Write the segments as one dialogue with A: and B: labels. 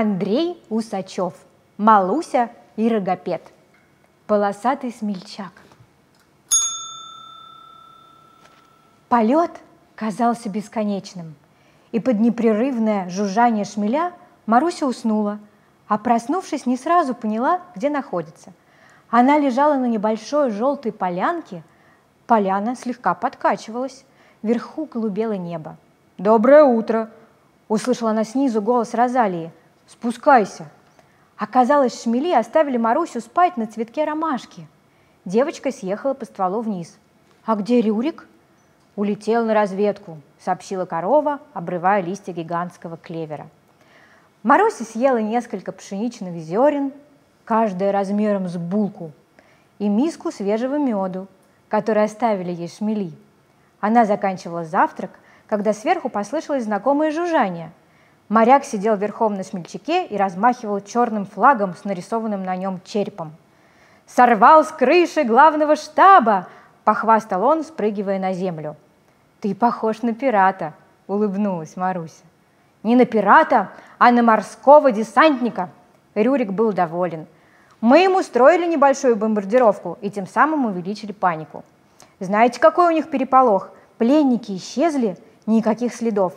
A: Андрей Усачев, Малуся и Рогопед. Полосатый смельчак. Полет казался бесконечным, и под непрерывное жужжание шмеля Маруся уснула, а проснувшись, не сразу поняла, где находится. Она лежала на небольшой желтой полянке, поляна слегка подкачивалась, вверху голубело небо. «Доброе утро!» – услышала она снизу голос Розалии. «Спускайся!» Оказалось, шмели оставили Марусю спать на цветке ромашки. Девочка съехала по стволу вниз. «А где Рюрик?» «Улетел на разведку», — сообщила корова, обрывая листья гигантского клевера. Маруся съела несколько пшеничных зерен, каждая размером с булку, и миску свежего меду, который оставили ей шмели. Она заканчивала завтрак, когда сверху послышалось знакомое жужжание. Моряк сидел верхом на смельчаке и размахивал черным флагом с нарисованным на нем черепом. «Сорвал с крыши главного штаба!» – похвастал он, спрыгивая на землю – «Ты похож на пирата», — улыбнулась Маруся. «Не на пирата, а на морского десантника!» Рюрик был доволен. «Мы ему устроили небольшую бомбардировку и тем самым увеличили панику. Знаете, какой у них переполох? Пленники исчезли, никаких следов.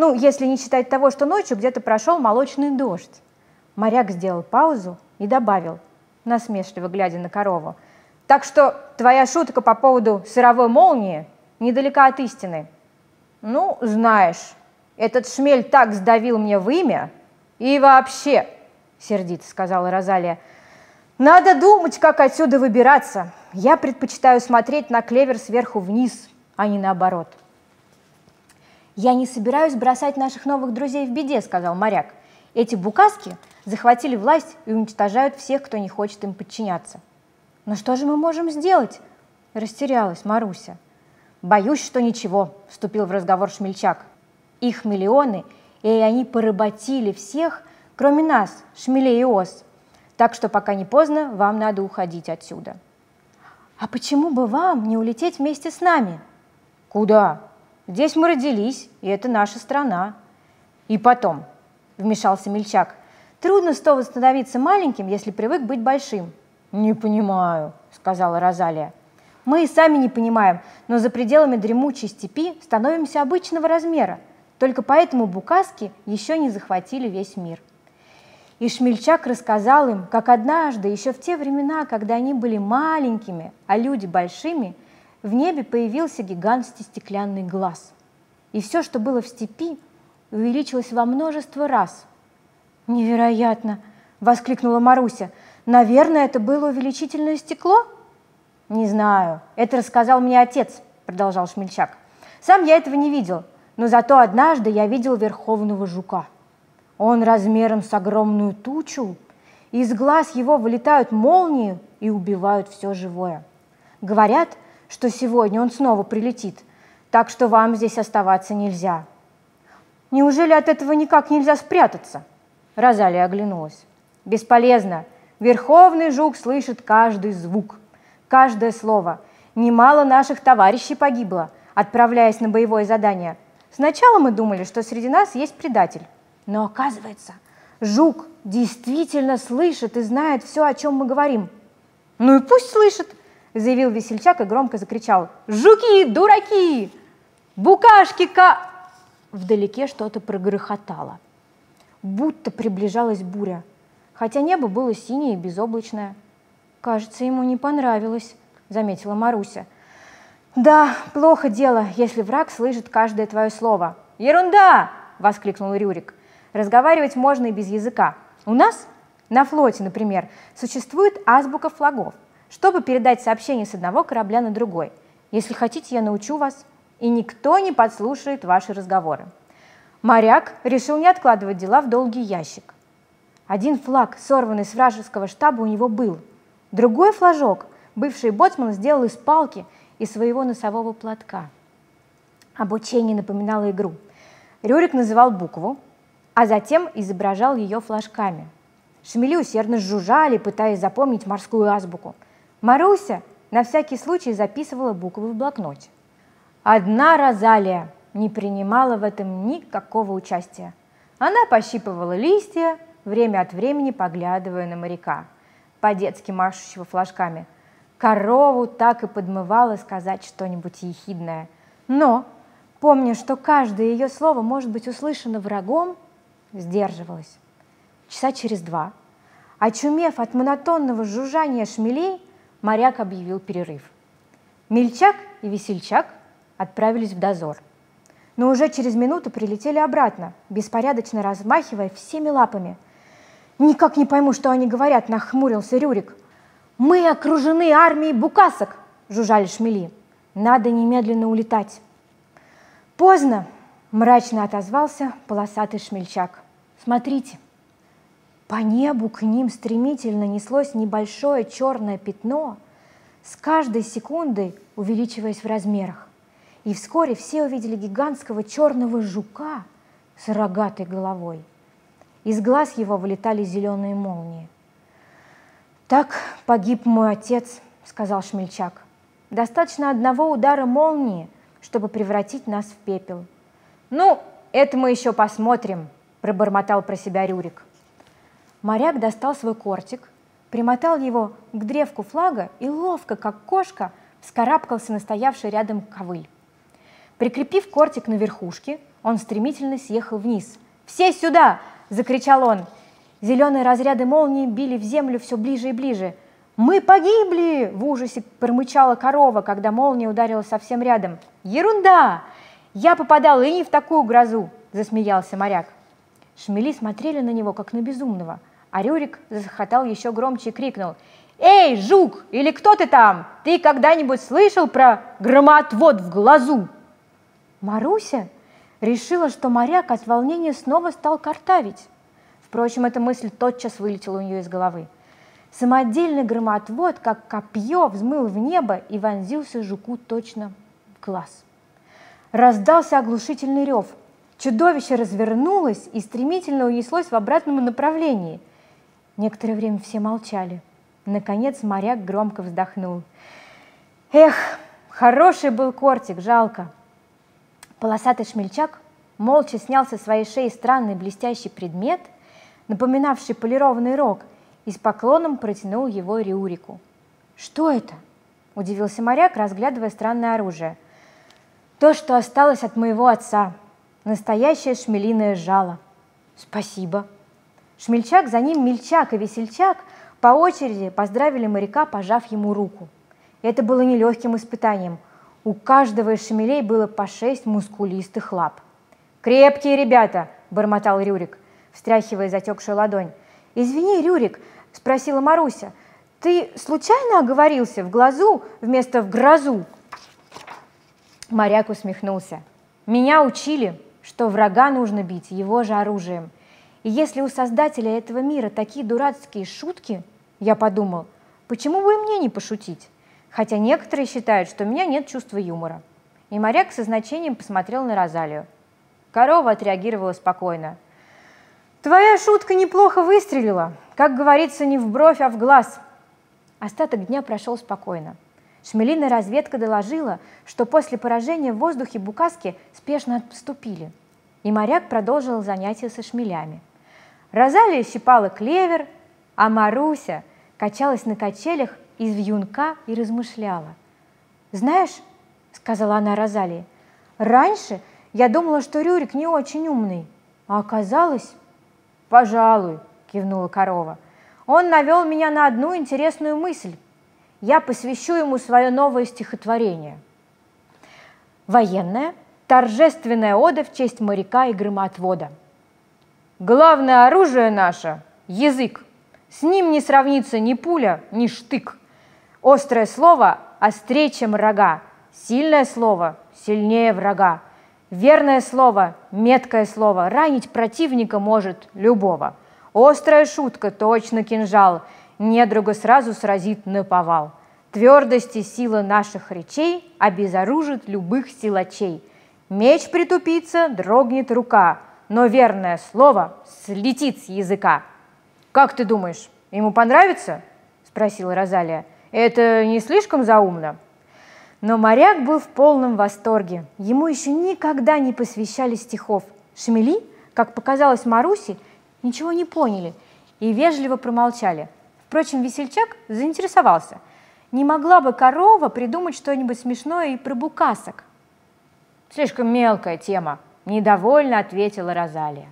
A: Ну, если не считать того, что ночью где-то прошел молочный дождь». Моряк сделал паузу и добавил, насмешливо глядя на корову. «Так что твоя шутка по поводу сыровой молнии недалека от истины. Ну, знаешь, этот шмель так сдавил мне в имя. И вообще, сердито сказала Розалия, надо думать, как отсюда выбираться. Я предпочитаю смотреть на клевер сверху вниз, а не наоборот. «Я не собираюсь бросать наших новых друзей в беде», — сказал моряк. «Эти букаски захватили власть и уничтожают всех, кто не хочет им подчиняться». «Но что же мы можем сделать?» – растерялась Маруся. «Боюсь, что ничего», – вступил в разговор Шмельчак. «Их миллионы, и они поработили всех, кроме нас, шмелей и ос. Так что пока не поздно, вам надо уходить отсюда». «А почему бы вам не улететь вместе с нами?» «Куда? Здесь мы родились, и это наша страна». «И потом», – вмешался Мельчак, – «трудно снова становиться маленьким, если привык быть большим». «Не понимаю», – сказала Розалия. Мы и сами не понимаем, но за пределами дремучей степи становимся обычного размера. Только поэтому букаски еще не захватили весь мир. И Шмельчак рассказал им, как однажды, еще в те времена, когда они были маленькими, а люди большими, в небе появился гигантский стеклянный глаз. И все, что было в степи, увеличилось во множество раз. «Невероятно!» – воскликнула Маруся. «Наверное, это было увеличительное стекло?» «Не знаю. Это рассказал мне отец», – продолжал Шмельчак. «Сам я этого не видел, но зато однажды я видел верховного жука. Он размером с огромную тучу, из глаз его вылетают молнии и убивают все живое. Говорят, что сегодня он снова прилетит, так что вам здесь оставаться нельзя». «Неужели от этого никак нельзя спрятаться?» Розалия оглянулась. «Бесполезно. Верховный жук слышит каждый звук каждое слово. Немало наших товарищей погибло, отправляясь на боевое задание. Сначала мы думали, что среди нас есть предатель. Но оказывается, жук действительно слышит и знает все, о чем мы говорим. «Ну и пусть слышит!» – заявил весельчак и громко закричал. «Жуки, дураки! Букашки-ка!» Вдалеке что-то прогрохотало. Будто приближалась буря, хотя небо было синее и безоблачное – «Кажется, ему не понравилось», — заметила Маруся. «Да, плохо дело, если враг слышит каждое твое слово». «Ерунда!» — воскликнул Рюрик. «Разговаривать можно и без языка. У нас, на флоте, например, существует азбука флагов, чтобы передать сообщение с одного корабля на другой. Если хотите, я научу вас, и никто не подслушает ваши разговоры». Моряк решил не откладывать дела в долгий ящик. Один флаг, сорванный с вражеского штаба, у него был — Другой флажок бывший боцман сделал из палки и своего носового платка. Обучение напоминало игру. Рюрик называл букву, а затем изображал ее флажками. Шмели усердно жужжали, пытаясь запомнить морскую азбуку. Маруся на всякий случай записывала буквы в блокноте. Одна Розалия не принимала в этом никакого участия. Она пощипывала листья, время от времени поглядывая на моряка, по-детски машущего флажками. Корову так и подмывало сказать что-нибудь ехидное. Но, помня, что каждое ее слово может быть услышано врагом, сдерживалась. Часа через два, очумев от монотонного жужжания шмелей, моряк объявил перерыв. Мельчак и Весельчак отправились в дозор. Но уже через минуту прилетели обратно, беспорядочно размахивая всеми лапами. «Никак не пойму, что они говорят», – нахмурился Рюрик. «Мы окружены армией букасок», – жужжали шмели. «Надо немедленно улетать». «Поздно», – мрачно отозвался полосатый шмельчак. «Смотрите». По небу к ним стремительно неслось небольшое черное пятно, с каждой секундой увеличиваясь в размерах. И вскоре все увидели гигантского черного жука с рогатой головой. Из глаз его вылетали зеленые молнии. «Так погиб мой отец», — сказал Шмельчак. «Достаточно одного удара молнии, чтобы превратить нас в пепел». «Ну, это мы еще посмотрим», — пробормотал про себя Рюрик. Моряк достал свой кортик, примотал его к древку флага и ловко, как кошка, вскарабкался на стоявший рядом ковыль. Прикрепив кортик на верхушке, он стремительно съехал вниз. «Все сюда!» – закричал он. Зеленые разряды молнии били в землю все ближе и ближе. «Мы погибли!» – в ужасе промычала корова, когда молния ударила совсем рядом. «Ерунда! Я попадал и не в такую грозу!» – засмеялся моряк. Шмели смотрели на него, как на безумного – а Рюрик захохотал еще громче и крикнул. «Эй, жук, или кто ты там? Ты когда-нибудь слышал про громоотвод в глазу?» Маруся решила, что моряк от волнения снова стал картавить. Впрочем, эта мысль тотчас вылетела у нее из головы. Самодельный громоотвод, как копье, взмыл в небо и вонзился жуку точно в глаз. Раздался оглушительный рев. Чудовище развернулось и стремительно унеслось в обратном направлении – Некоторое время все молчали. Наконец моряк громко вздохнул. Эх, хороший был кортик, жалко. Полосатый шмельчак молча снял со своей шеи странный блестящий предмет, напоминавший полированный рог, и с поклоном протянул его Риурику. «Что это?» – удивился моряк, разглядывая странное оружие. «То, что осталось от моего отца. Настоящее шмелиное жало». «Спасибо», Шмельчак, за ним Мельчак и Весельчак по очереди поздравили моряка, пожав ему руку. Это было нелегким испытанием. У каждого из шмелей было по шесть мускулистых лап. «Крепкие ребята!» – бормотал Рюрик, встряхивая затекшую ладонь. «Извини, Рюрик!» – спросила Маруся. «Ты случайно оговорился в глазу вместо в грозу?» Моряк усмехнулся. «Меня учили, что врага нужно бить его же оружием – и если у создателя этого мира такие дурацкие шутки, я подумал, почему бы и мне не пошутить? Хотя некоторые считают, что у меня нет чувства юмора. И моряк со значением посмотрел на Розалию. Корова отреагировала спокойно. «Твоя шутка неплохо выстрелила. Как говорится, не в бровь, а в глаз». Остаток дня прошел спокойно. Шмелиная разведка доложила, что после поражения в воздухе Букаски спешно отступили. И моряк продолжил занятия со шмелями – Розалия щипала клевер, а Маруся качалась на качелях из вьюнка и размышляла. «Знаешь, — сказала она Розалии, — раньше я думала, что Рюрик не очень умный, а оказалось...» «Пожалуй», — кивнула корова. «Он навел меня на одну интересную мысль. Я посвящу ему свое новое стихотворение». Военная, торжественная ода в честь моряка и громоотвода – Главное оружие наше – язык. С ним не сравнится ни пуля, ни штык. Острое слово острее, чем рога. Сильное слово сильнее врага. Верное слово, меткое слово ранить противника может любого. Острая шутка, точно кинжал, недруга сразу сразит на повал. Твердость и сила наших речей обезоружит любых силачей. Меч притупится, дрогнет рука – но верное слово слетит с языка. «Как ты думаешь, ему понравится?» – спросила Розалия. «Это не слишком заумно?» Но моряк был в полном восторге. Ему еще никогда не посвящали стихов. Шмели, как показалось Маруси, ничего не поняли и вежливо промолчали. Впрочем, весельчак заинтересовался. Не могла бы корова придумать что-нибудь смешное и про букасок? Слишком мелкая тема, недовольно ответила Розалия.